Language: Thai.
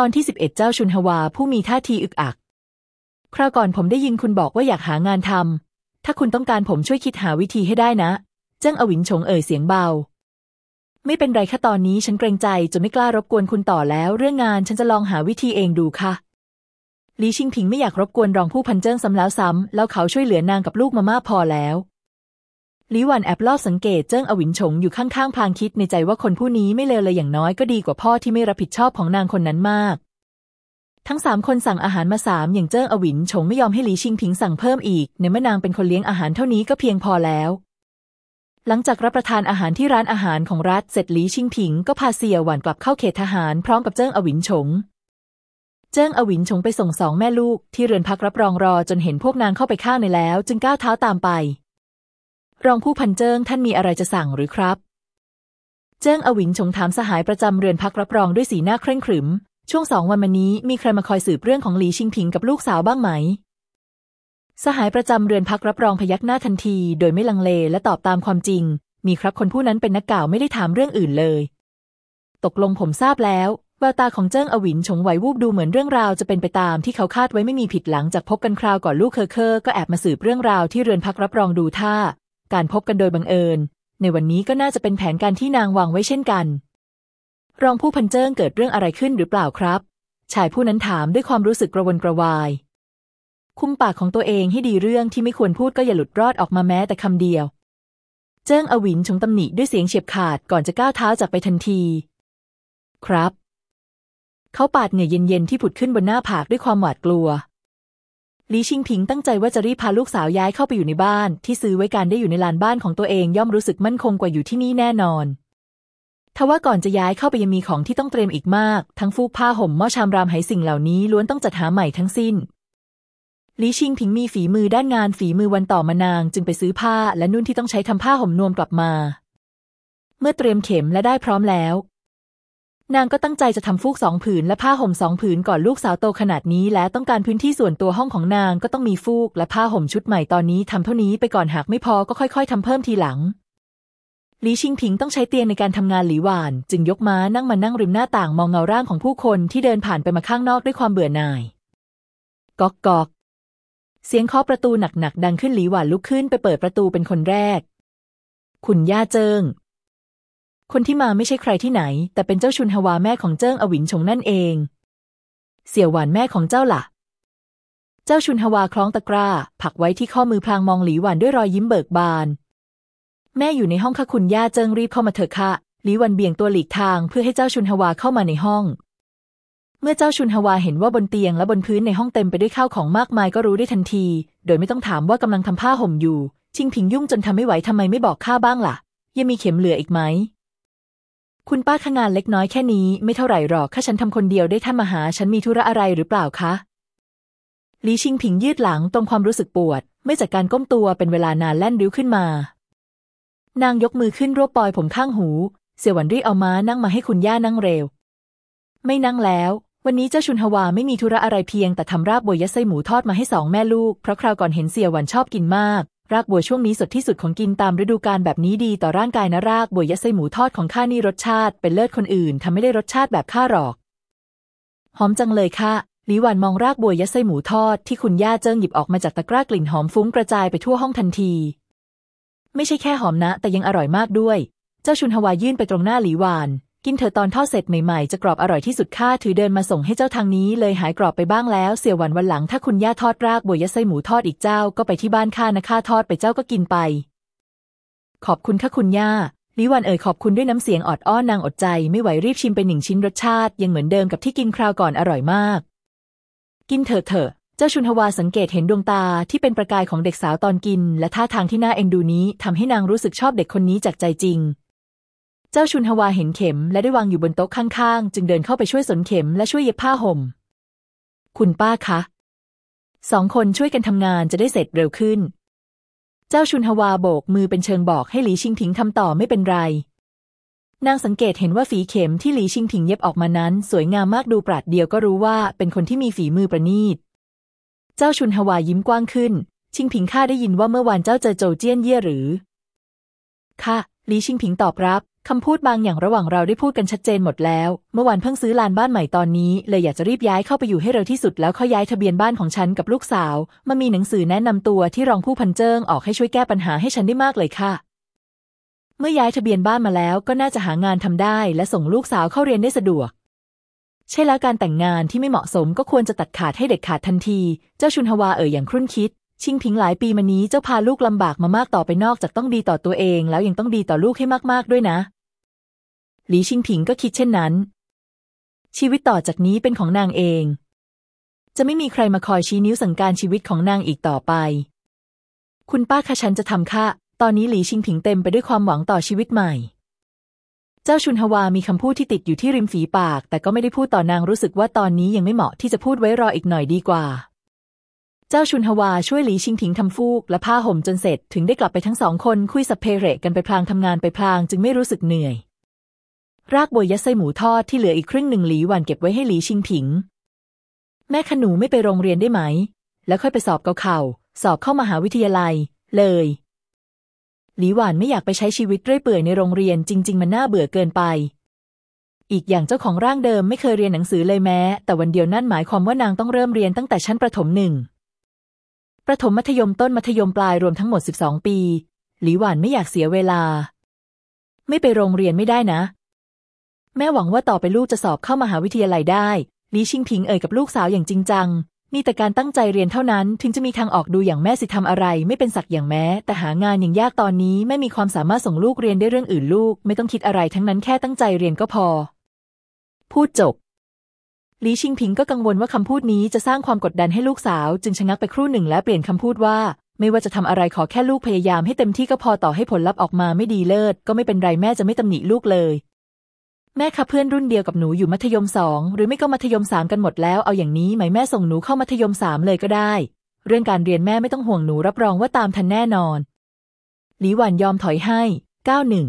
ตอนที่สิบเอ็ดเจ้าชุนฮวาผู้มีท่าทีอึกอัก คราวก่อนผมได้ยินคุณบอกว่าอยากหางานทำถ้าคุณต้องการผมช่วยคิดหาวิธีให้ได้นะ เจิ้งอวินชงเอ่ยเสียงเบา ไม่เป็นไรค่ะตอนนี้ฉันเกรงใจจนไม่กล้ารบกวนคุณต่อแล้ว เรื่องงานฉันจะลองหาวิธีเองดูค่ะหลีชิงผิงไม่อยากรบกวนรองผู้พันเจิ้งซ้ำแล้วซ้ำแล้วเขาช่วยเหลือนางกับลูกมามากพอแล้ว ลีหวันแอบลอบสังเกตเจิ้งอวินชงอยู่ข้างๆพลางคิดในใจว่าคนผู้นี้ไม่เลวเลยอย่างน้อยก็ดีกว่าพ่อที่ไม่รับผิดชอบของนางคนนั้นมาก ทั้งสามคนสั่งอาหารมาสามอย่างเจิ้งอวินชงไม่ยอมให้หลีชิงผิงสั่งเพิ่มอีก ในเมื่อนางเป็นคนเลี้ยงอาหารเท่านี้ก็เพียงพอแล้ว หลังจากรับประทานอาหารที่ร้านอาหารของรัฐเสร็จหลีชิงผิงก็พาเสี่ยหวันกลับเข้าเขตทหารพร้อมกับเจิ้งอวินชงเจิ้งอวินชงไปส่งสองแม่ลูกที่เรือนพักรับรองรอจนเห็นพวกนางเข้าไปข้างในแล้ว จึงก้าวเท้าตามไป รองผู้พันเจิ้งท่านมีอะไรจะสั่งหรือครับ เจิ้งอวิ๋นชงถามสหายประจำเรือนพักรับรองด้วยสีหน้าเคร่งขรึม ช่วงสองวันมานี้มีใครมาคอยสืบเรื่องของหลีชิงผิงกับลูกสาวบ้างไหม สหายประจำเรือนพักรับรองพยักหน้าทันที โดยไม่ลังเลและตอบตามความจริง มีครับคนผู้นั้นเป็นนักก่าวไม่ได้ถามเรื่องอื่นเลย ตกลงผมทราบแล้วแววตาของเจิ้งอวิ๋นชงไหววูบดูเหมือนเรื่องราวจะเป็นไปตามที่เขาคาดไว้ไม่มีผิดหลังจากพบกันคราวก่อนลูกเคอเคอก็แอบมาสืบเรื่องราวที่เรือนพักรับรองดูท่า การพบกันโดยบังเอิญ ในวันนี้ก็น่าจะเป็นแผนการที่นางวางไว้เช่นกัน รองผู้พันเจิ้งเกิดเรื่องอะไรขึ้นหรือเปล่าครับ ชายผู้นั้นถามด้วยความรู้สึกกระวนกระวาย คุมปากของตัวเองให้ดีเรื่องที่ไม่ควรพูดก็อย่าหลุดรอดออกมาแม้แต่คำเดียว เจิ้งอวินชงตำหนิด้วยเสียงเฉียบขาดก่อนจะก้าวเท้าจากไปทันที ครับ เขาปาดเหงื่อเย็นๆที่ผุดขึ้นบนหน้าผากด้วยความหวาดกลัว ลีชิงผิงตั้งใจว่าจะรีบพาลูกสาวย้ายเข้าไปอยู่ในบ้าน ที่ซื้อไว้การได้อยู่ในลานบ้านของตัวเองย่อมรู้สึกมั่นคงกว่าอยู่ที่นี่แน่นอนทว่าก่อนจะย้ายเข้าไปยังมีของที่ต้องเตรียมอีกมาก ทั้งฟูกผ้าห่มหม้อชามรามไหสิ่งเหล่านี้ล้วนต้องจัดหาใหม่ทั้งสิ้นลีชิงผิงมีฝีมือด้านงานฝีมือวันต่อมานาง จึงไปซื้อผ้าและนุ่นที่ต้องใช้ทำผ้าห่มนวมกลับมา เมื่อเตรียมเข็มและได้พร้อมแล้ว นางก็ตั้งใจจะทำฟูกสองผืนและผ้าห่มสองผืนก่อนลูกสาวโตขนาดนี้และต้องการพื้นที่ส่วนตัวห้องของนางก็ต้องมีฟูกและผ้าห่มชุดใหม่ตอนนี้ทำเท่านี้ไปก่อนหากไม่พอก็ค่อย ๆทำเพิ่มทีหลังหลีชิงผิงต้องใช้เตียงในการทำงานหลีหวาน จึงยกม้านั่งมานั่งริมหน้าต่างมองเงาร่างของผู้คนที่เดินผ่านไปมาข้างนอกด้วยความเบื่อหน่ายก๊อกก๊อกเสียงเคาะประตูหนักๆดังขึ้นหลีหวานลุกขึ้นไปเปิดประตูเป็นคนแรก คุณย่าเจิง คนที่มาไม่ใช่ใครที่ไหน แต่เป็นเจ้าชุนฮวาแม่ของเจิ้งอวินชงนั่นเอง เสี่ยวหวานแม่ของเจ้าละ่ะ เจ้าชุนฮวาคล้องตะกร้า ผักไว้ที่ข้อมือพลางมองหลีหวานด้วยรอยยิ้มเบิกบาน แม่อยู่ในห้องค่ะคุณย่าเจิ้งรีบเข้ามาเถอะค่ะหลีหวันเบี่ยงตัวหลีกทางเพื่อให้เจ้าชุนฮวาเข้ามาในห้อง เมื่อเจ้าชุนฮวาเห็นว่าบนเตียงและบนพื้นในห้องเต็มไปด้วยข้าวของมากมายก็รู้ได้ทันที โดยไม่ต้องถามว่ากำลังทำผ้าห่มอยู่ ชิงผิงยุ่งจนทำไม่ไหวทำไมไม่บอกข้าบ้างล่ะ ยังมีเข็มเหลืออีกไหม คุณป้าขงานเล็กน้อยแค่นี้ไม่เท่าไหร่หรอกข้าฉันทำคนเดียวได้ท่านมาหาฉันมีธุระอะไรหรือเปล่าคะลีชิงผิงยืดหลังตรงความรู้สึกปวด ไม่จากการก้มตัวเป็นเวลานานแล่นริ้วขึ้นมา นางยกมือขึ้นรวบปลอยผมข้างหู เสี่ยวันรีเอาม้านั่งมาให้คุณย่านั่งเร็ว ไม่นั่งแล้ว วันนี้เจ้าชุนฮวาไม่มีธุระอะไรเพียง แต่ทำราบบวยยัดไส้หมูทอดมาให้สองแม่ลูกเพราะคราวก่อนเห็นเสี่ยหวันชอบกินมาก รากบัวช่วงนี้สดที่สุดของกินตามฤดูกาลแบบนี้ดีต่อร่างกายนะรากบัวยัดไส้หมูทอดของข้านี่รสชาติ เป็นเลิศคนอื่นทำไม่ได้รสชาติแบบข้าหรอก หอมจังเลยค่ะลิวันมองรากบัวยัดไส้หมูทอดที่คุณย่าเจิ้งหยิบออกมาจากตะกร้ากลิ่นหอมฟุ้งกระจายไปทั่วห้องทันที ไม่ใช่แค่หอมนะ แต่ยังอร่อยมากด้วย เจ้าชุนฮวายื่นไปตรงหน้าหลีหวาน กินเธอตอนทอดเสร็จใหม่ๆ จะกรอบอร่อยที่สุดข้าถือเดินมาส่งให้เจ้าทางนี้เลยหายกรอบไปบ้างแล้ว เสี่ยวันวันหลังถ้าคุณย่าทอดรากบัวยะไส้หมูทอดอีกเจ้าก็ไปที่บ้านข้านะข้าทอดไปเจ้าก็กินไป ขอบคุณค่ะคุณย่าลิวันเอ่ยขอบคุณด้วยน้ำเสียงออดอ้อนนางอดใจ ไม่ไหวรีบชิมไปหนึ่งชิ้นรสชาติ ยังเหมือนเดิมกับที่กินคราวก่อนอร่อยมาก กินเถอะเถอะเจ้าชุนฮวาสังเกตเห็นดวงตาที่เป็นประกายของเด็กสาวตอนกิน และท่าทางที่น่าเอ็นดูนี้ทำให้นางรู้สึกชอบเด็กคนนี้จากใจจริง เจ้าชุนฮวาเห็นเข็มและได้วางอยู่บนโต๊ะข้างๆ จึงเดินเข้าไปช่วยสนเข็มและช่วยเย็บผ้าห่ม คุณป้าคะสองคนช่วยกันทำงานจะได้เสร็จเร็วขึ้น เจ้าชุนฮวาโบกมือเป็นเชิงบอกให้หลีชิงถิงทำต่อไม่เป็นไร นางสังเกตเห็นว่าฝีเข็มที่หลีชิงถิงเย็บออกมานั้น สวยงามมากดูปราดเดียวก็รู้ว่าเป็นคนที่มีฝีมือประณีต เจ้าชุนฮวายิ้มกว้างขึ้น ชิงผิงข้าได้ยินว่าเมื่อวานเจ้าเจอโจเจี้ยนเย่หรือค่ะหลีชิงผิงตอบรับ คำพูดบางอย่างระหว่างเราได้พูดกันชัดเจนหมดแล้ว เมื่อวานเพิ่งซื้อลานบ้านใหม่ตอนนี้ เลยอยากจะรีบย้ายเข้าไปอยู่ให้เร็วที่สุดแล้วค่อยย้ายทะเบียนบ้านของฉันกับลูกสาวมามีหนังสือแนะนำตัวที่รองผู้พันเจิงออกให้ช่วยแก้ปัญหาให้ฉันได้มากเลยค่ะ เมื่อย้ายทะเบียนบ้านมาแล้วก็น่าจะหางานทำได้ และส่งลูกสาวเข้าเรียนได้สะดวก ใช่แล้วการแต่งงานที่ไม่เหมาะสมก็ควรจะตัดขาดให้เด็ดขาดทันที เจ้าชุนฮวาเอ่ยอย่างครุ่นคิดชิงผิงหลายปีมานี้เจ้าพาลูกลำบากมามากต่อไปนอกจากต้องดีต่อตัวเอง แล้วยังต้องดีต่อลูกให้มากๆด้วยนะ หลีชิงผิงก็คิดเช่นนั้น ชีวิตต่อจากนี้เป็นของนางเอง จะไม่มีใครมาคอยชี้นิ้วสั่งการชีวิตของนางอีกต่อไป คุณป้าคะฉันจะทำค่ะ ตอนนี้หลีชิงผิงเต็มไปด้วยความหวังต่อชีวิตใหม่ เจ้าชุนฮวามีคำพูดที่ติดอยู่ที่ริมฝีปาก แต่ก็ไม่ได้พูดต่อนางรู้สึกว่าตอนนี้ยังไม่เหมาะที่จะพูดไว้รออีกหน่อยดีกว่าเจ้าชุนฮวาช่วยหลีชิงผิงทำฟูกและผ้าห่มจนเสร็จ ถึงได้กลับไปทั้งสองคนคุยสัพเพเรกันไปพลางทำงานไปพลางจึงไม่รู้สึกเหนื่อย รากบัวยัดไส้หมูทอดที่เหลืออีกครึ่งหนึ่งหลีหวันเก็บไว้ให้หลีชิงผิง แม่ขนูไม่ไปโรงเรียนได้ไหม แล้วค่อยไปสอบเกาเข่า สอบเข้ามหาวิทยาลัย เลย หลีหวานไม่อยากไปใช้ชีวิตเรื่อยเปื่อยในโรงเรียนจริง ๆ มันน่าเบื่อเกินไป อีกอย่างเจ้าของร่างเดิมไม่เคยเรียนหนังสือเลยแม้ แต่วันเดียวนั่นหมายความว่านางต้องเริ่มเรียนตั้งแต่ชั้นประถมหนึ่งประถมมัธยมต้นมัธยมปลายรวมทั้งหมด 12 ปี หลีหวานไม่อยากเสียเวลา ไม่ไปโรงเรียนไม่ได้นะ แม่หวังว่าต่อไปลูกจะสอบเข้ามหาวิทยาลัยได้ลีชิงผิงเอ่ยกับลูกสาวอย่างจริงจังมีแต่การตั้งใจเรียนเท่านั้นถึงจะมีทางออกดูอย่างแม่สิทำอะไร ไม่เป็นสักอย่างแม้ แต่หางานอย่างยากตอนนี้ไม่มีความสามารถส่งลูกเรียนได้เรื่องอื่นลูก ไม่ต้องคิดอะไรทั้งนั้นแค่ตั้งใจเรียนก็พอ พูดจบลีชิงผิงก็กังวลว่าคำพูดนี้จะสร้างความกดดันให้ลูกสาว จึงชะงักไปครู่หนึ่งและเปลี่ยนคำพูดว่า ไม่ว่าจะทำอะไรขอแค่ลูกพยายามให้เต็มที่ก็พอต่อให้ผลลัพธ์ออกมาไม่ดีเลิศก็ไม่เป็นไรแม่จะไม่ตำหนิลูกเลย แม่คะเพื่อนรุ่นเดียวกับหนูอยู่มัธยมสองหรือไม่ก็มัธยมสามกันหมดแล้วเอาอย่างนี้ไหมแม่ส่งหนูเข้ามัธยมสามเลยก็ได้ เรื่องการเรียนแม่ไม่ต้องห่วงหนูรับรองว่าตามทันแน่นอน หลีหวันยอมถอยให้เก้าหนึ่ง